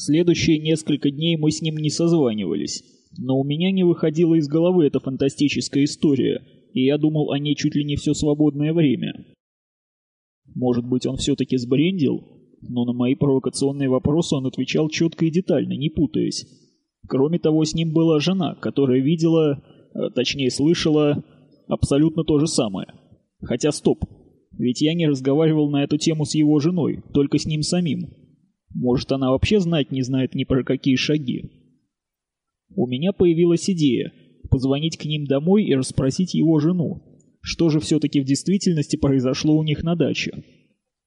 Следующие несколько дней мы с ним не созванивались, но у меня не выходила из головы эта фантастическая история, и я думал о ней чуть ли не все свободное время. Может быть, он все-таки сбрендил? Но на мои провокационные вопросы он отвечал четко и детально, не путаясь. Кроме того, с ним была жена, которая видела, э, точнее слышала, абсолютно то же самое. Хотя стоп, ведь я не разговаривал на эту тему с его женой, только с ним самим. Может, она вообще знать не знает ни про какие шаги. У меня появилась идея позвонить к ним домой и расспросить его жену, что же все-таки в действительности произошло у них на даче.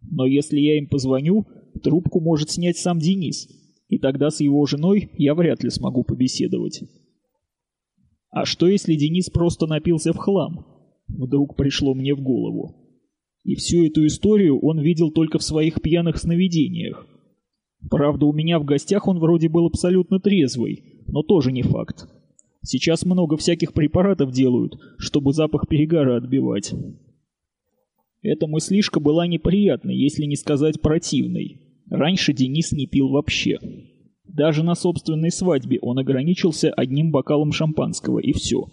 Но если я им позвоню, трубку может снять сам Денис, и тогда с его женой я вряд ли смогу побеседовать. А что если Денис просто напился в хлам? Вдруг пришло мне в голову. И всю эту историю он видел только в своих пьяных сновидениях. Правда, у меня в гостях он вроде был абсолютно трезвый, но тоже не факт. Сейчас много всяких препаратов делают, чтобы запах перегара отбивать. Эта мыслишка была неприятной, если не сказать противной. Раньше Денис не пил вообще. Даже на собственной свадьбе он ограничился одним бокалом шампанского и все.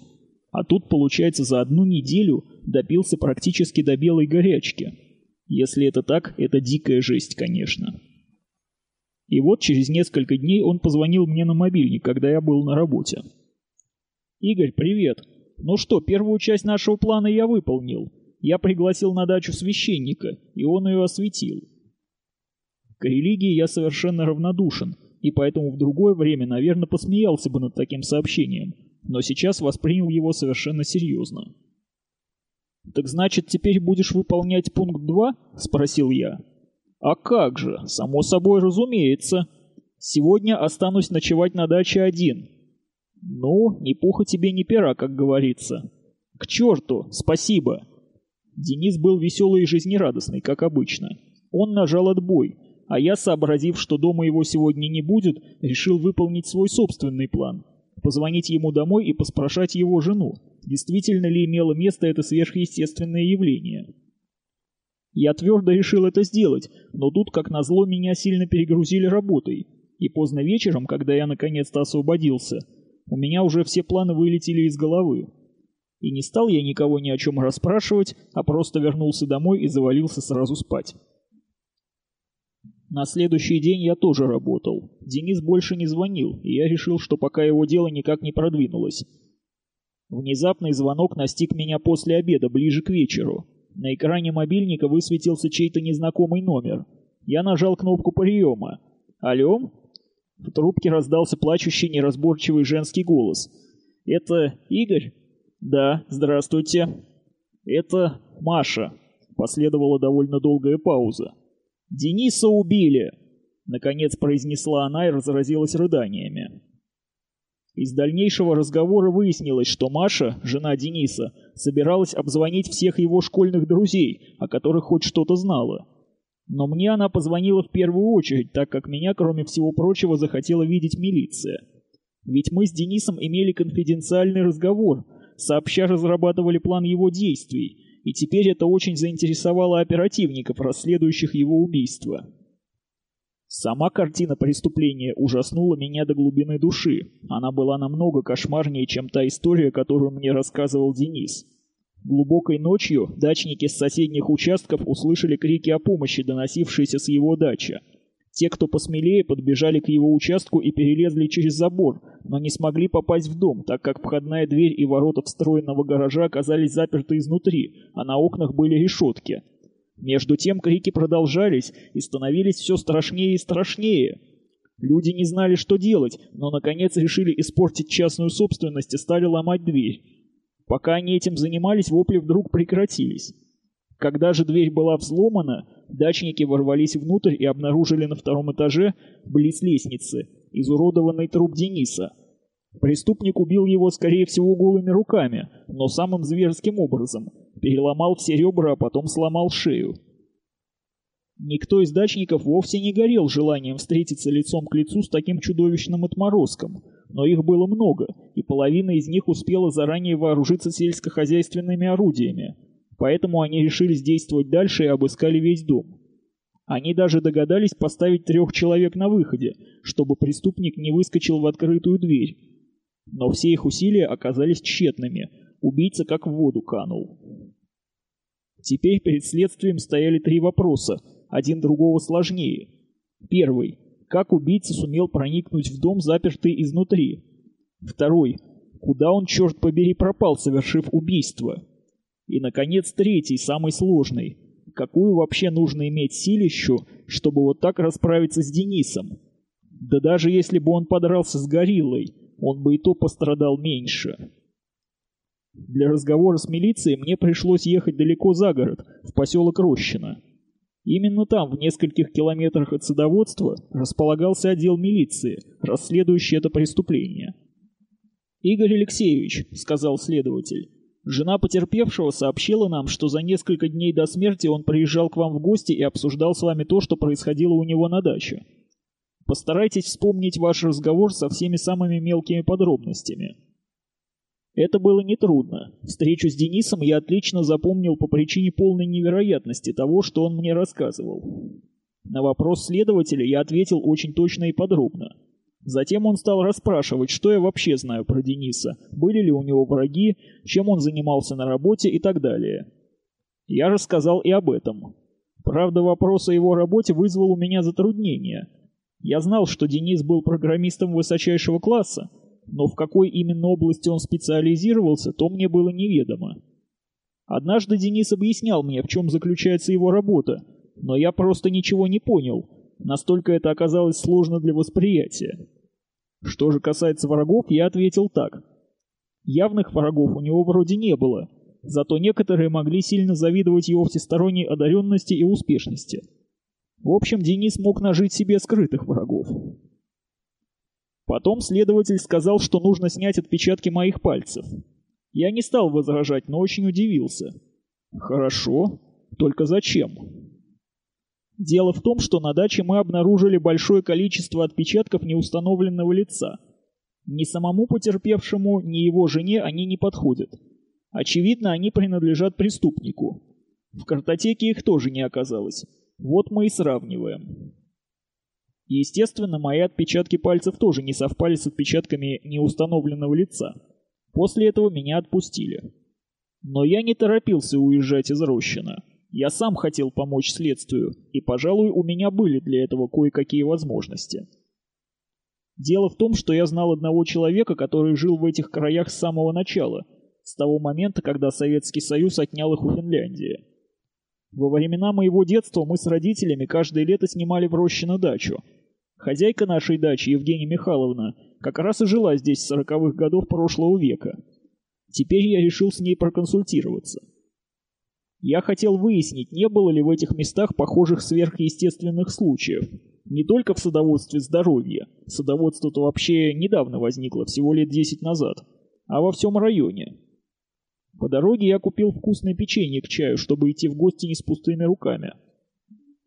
А тут, получается, за одну неделю допился практически до белой горячки. Если это так, это дикая жесть, конечно. И вот через несколько дней он позвонил мне на мобильник, когда я был на работе. «Игорь, привет. Ну что, первую часть нашего плана я выполнил. Я пригласил на дачу священника, и он ее осветил. К религии я совершенно равнодушен, и поэтому в другое время, наверное, посмеялся бы над таким сообщением, но сейчас воспринял его совершенно серьезно. «Так значит, теперь будешь выполнять пункт 2?» — спросил я. «А как же, само собой разумеется. Сегодня останусь ночевать на даче один, «Ну, ни пуха тебе, ни пера, как говорится». «К черту! Спасибо!» Денис был веселый и жизнерадостный, как обычно. Он нажал отбой, а я, сообразив, что дома его сегодня не будет, решил выполнить свой собственный план. Позвонить ему домой и поспрашать его жену, действительно ли имело место это сверхъестественное явление. Я твердо решил это сделать, но тут, как назло, меня сильно перегрузили работой. И поздно вечером, когда я наконец-то освободился, у меня уже все планы вылетели из головы. И не стал я никого ни о чем расспрашивать, а просто вернулся домой и завалился сразу спать. На следующий день я тоже работал. Денис больше не звонил, и я решил, что пока его дело никак не продвинулось. Внезапный звонок настиг меня после обеда, ближе к вечеру. На экране мобильника высветился чей-то незнакомый номер. Я нажал кнопку приема. «Алло?» В трубке раздался плачущий неразборчивый женский голос. «Это Игорь?» «Да, здравствуйте». «Это Маша». Последовала довольно долгая пауза. «Дениса убили!» Наконец произнесла она и разразилась рыданиями. Из дальнейшего разговора выяснилось, что Маша, жена Дениса, собиралась обзвонить всех его школьных друзей, о которых хоть что-то знала. Но мне она позвонила в первую очередь, так как меня, кроме всего прочего, захотела видеть милиция. Ведь мы с Денисом имели конфиденциальный разговор, сообща разрабатывали план его действий, и теперь это очень заинтересовало оперативников, расследующих его убийство. Сама картина преступления ужаснула меня до глубины души. Она была намного кошмарнее, чем та история, которую мне рассказывал Денис. Глубокой ночью дачники с соседних участков услышали крики о помощи, доносившиеся с его дачи. Те, кто посмелее, подбежали к его участку и перелезли через забор, но не смогли попасть в дом, так как входная дверь и ворота встроенного гаража оказались заперты изнутри, а на окнах были решетки. Между тем крики продолжались и становились все страшнее и страшнее. Люди не знали, что делать, но наконец решили испортить частную собственность и стали ломать дверь. Пока они этим занимались, вопли вдруг прекратились. Когда же дверь была взломана, дачники ворвались внутрь и обнаружили на втором этаже, близ лестницы, изуродованный труп Дениса. Преступник убил его, скорее всего, голыми руками, но самым зверским образом. Переломал все ребра, а потом сломал шею. Никто из дачников вовсе не горел желанием встретиться лицом к лицу с таким чудовищным отморозком – но их было много, и половина из них успела заранее вооружиться сельскохозяйственными орудиями, поэтому они решили действовать дальше и обыскали весь дом. Они даже догадались поставить трех человек на выходе, чтобы преступник не выскочил в открытую дверь. Но все их усилия оказались тщетными. Убийца как в воду канул. Теперь перед следствием стояли три вопроса, один другого сложнее. Первый. Как убийца сумел проникнуть в дом, запертый изнутри? Второй. Куда он, черт побери, пропал, совершив убийство? И, наконец, третий, самый сложный. Какую вообще нужно иметь силищу, чтобы вот так расправиться с Денисом? Да даже если бы он подрался с гориллой, он бы и то пострадал меньше. Для разговора с милицией мне пришлось ехать далеко за город, в поселок Рощино. Именно там, в нескольких километрах от садоводства, располагался отдел милиции, расследующий это преступление. «Игорь Алексеевич», — сказал следователь, — «жена потерпевшего сообщила нам, что за несколько дней до смерти он приезжал к вам в гости и обсуждал с вами то, что происходило у него на даче. Постарайтесь вспомнить ваш разговор со всеми самыми мелкими подробностями». Это было нетрудно. Встречу с Денисом я отлично запомнил по причине полной невероятности того, что он мне рассказывал. На вопрос следователя я ответил очень точно и подробно. Затем он стал расспрашивать, что я вообще знаю про Дениса, были ли у него враги, чем он занимался на работе и так далее. Я рассказал и об этом. Правда, вопрос о его работе вызвал у меня затруднения. Я знал, что Денис был программистом высочайшего класса, но в какой именно области он специализировался, то мне было неведомо. Однажды Денис объяснял мне, в чем заключается его работа, но я просто ничего не понял, настолько это оказалось сложно для восприятия. Что же касается врагов, я ответил так. Явных врагов у него вроде не было, зато некоторые могли сильно завидовать его всесторонней одаренности и успешности. В общем, Денис мог нажить себе скрытых врагов. Потом следователь сказал, что нужно снять отпечатки моих пальцев. Я не стал возражать, но очень удивился. Хорошо, только зачем? Дело в том, что на даче мы обнаружили большое количество отпечатков неустановленного лица. Ни самому потерпевшему, ни его жене они не подходят. Очевидно, они принадлежат преступнику. В картотеке их тоже не оказалось. Вот мы и сравниваем. Естественно, мои отпечатки пальцев тоже не совпали с отпечатками неустановленного лица. После этого меня отпустили. Но я не торопился уезжать из Рощина. Я сам хотел помочь следствию, и, пожалуй, у меня были для этого кое-какие возможности. Дело в том, что я знал одного человека, который жил в этих краях с самого начала, с того момента, когда Советский Союз отнял их у Финляндии. Во времена моего детства мы с родителями каждое лето снимали в Рощино дачу – Хозяйка нашей дачи, Евгения Михайловна, как раз и жила здесь с сороковых годов прошлого века. Теперь я решил с ней проконсультироваться. Я хотел выяснить, не было ли в этих местах похожих сверхъестественных случаев. Не только в садоводстве здоровья. Садоводство-то вообще недавно возникло, всего лет 10 назад. А во всем районе. По дороге я купил вкусное печенье к чаю, чтобы идти в гости не с пустыми руками.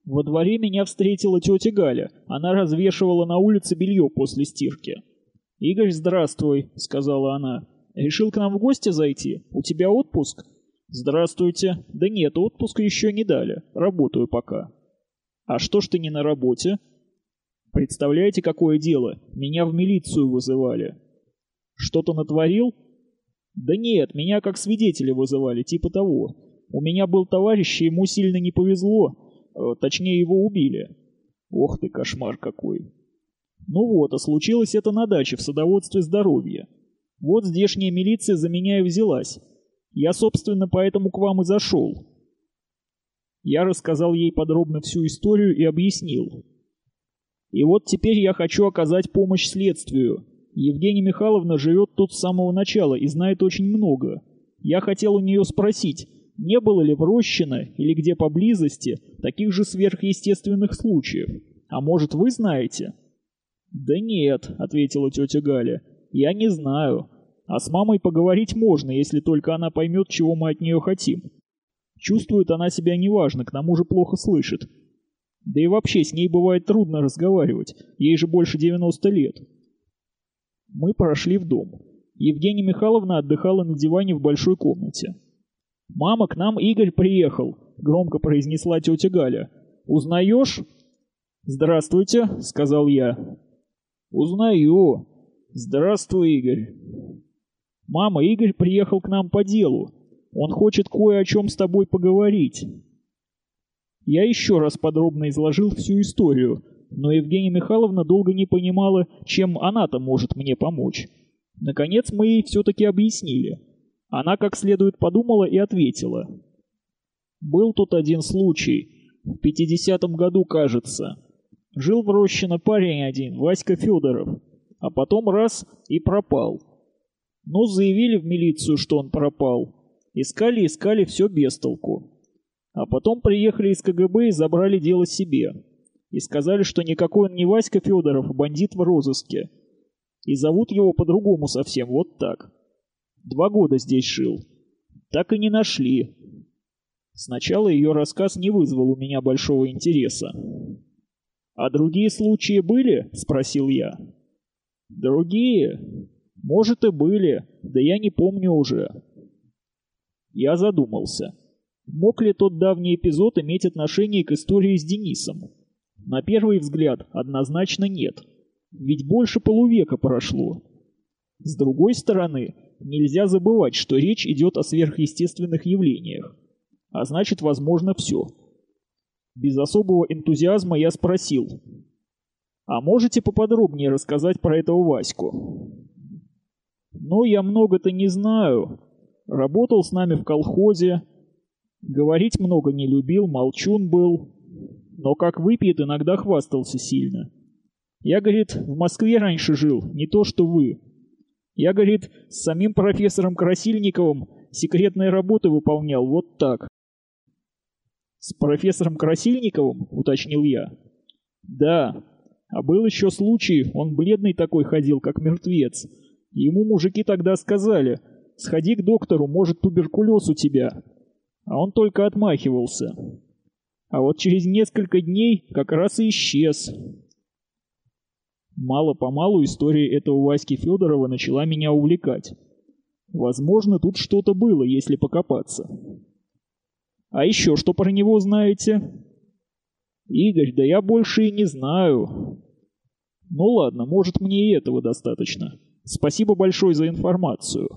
Во дворе меня встретила тетя Галя. Она развешивала на улице белье после стирки. «Игорь, здравствуй», — сказала она. «Решил к нам в гости зайти? У тебя отпуск?» «Здравствуйте. Да нет, отпуска еще не дали. Работаю пока». «А что ж ты не на работе?» «Представляете, какое дело? Меня в милицию вызывали». «Что-то натворил?» «Да нет, меня как свидетеля вызывали, типа того. У меня был товарищ, и ему сильно не повезло. Э, точнее, его убили. Ох ты, кошмар какой. Ну вот, а случилось это на даче в садоводстве здоровья. Вот здешняя милиция за меня и взялась. Я, собственно, поэтому к вам и зашел. Я рассказал ей подробно всю историю и объяснил. И вот теперь я хочу оказать помощь следствию. Евгения Михайловна живет тут с самого начала и знает очень много. Я хотел у нее спросить, не было ли в Рощино или где поблизости таких же сверхъестественных случаев? А может, вы знаете?» «Да нет», — ответила тетя Галя, — «я не знаю. А с мамой поговорить можно, если только она поймет, чего мы от нее хотим. Чувствует она себя неважно, к тому же плохо слышит. Да и вообще с ней бывает трудно разговаривать, ей же больше 90 лет». Мы прошли в дом. Евгения Михайловна отдыхала на диване в большой комнате. «Мама, к нам Игорь приехал», — громко произнесла тетя Галя. Узнаешь?» «Здравствуйте», — сказал я. «Узнаю. Здравствуй, Игорь». «Мама, Игорь приехал к нам по делу. Он хочет кое о чем с тобой поговорить». Я еще раз подробно изложил всю историю, но Евгения Михайловна долго не понимала, чем она-то может мне помочь. Наконец мы ей все-таки объяснили. Она как следует подумала и ответила. «Был тут один случай. В пятидесятом году, кажется. Жил в Рощино парень один, Васька Федоров. А потом раз и пропал. Ну, заявили в милицию, что он пропал. Искали, искали, все без толку. А потом приехали из КГБ и забрали дело себе. И сказали, что никакой он не Васька Федоров, а бандит в розыске. И зовут его по-другому совсем, вот так. Два года здесь жил. Так и не нашли. Сначала ее рассказ не вызвал у меня большого интереса. «А другие случаи были?» — спросил я. «Другие? Может и были, да я не помню уже». Я задумался. Мог ли тот давний эпизод иметь отношение к истории с Денисом? На первый взгляд, однозначно нет. Ведь больше полувека прошло. С другой стороны, нельзя забывать, что речь идет о сверхъестественных явлениях. А значит, возможно все. Без особого энтузиазма я спросил. «А можете поподробнее рассказать про этого Ваську?» «Ну, я много-то не знаю. Работал с нами в колхозе, Говорить много не любил, молчун был, но как выпьет, иногда хвастался сильно. Я, говорит, в Москве раньше жил, не то что вы. Я, говорит, с самим профессором Красильниковым секретные работы выполнял вот так. С профессором Красильниковым, уточнил я. Да, а был еще случай, он бледный такой ходил, как мертвец. Ему мужики тогда сказали, сходи к доктору, может туберкулез у тебя а он только отмахивался. А вот через несколько дней как раз и исчез. Мало-помалу история этого Васьки Федорова начала меня увлекать. Возможно, тут что-то было, если покопаться. А еще что про него знаете? Игорь, да я больше и не знаю. Ну ладно, может мне и этого достаточно. Спасибо большое за информацию.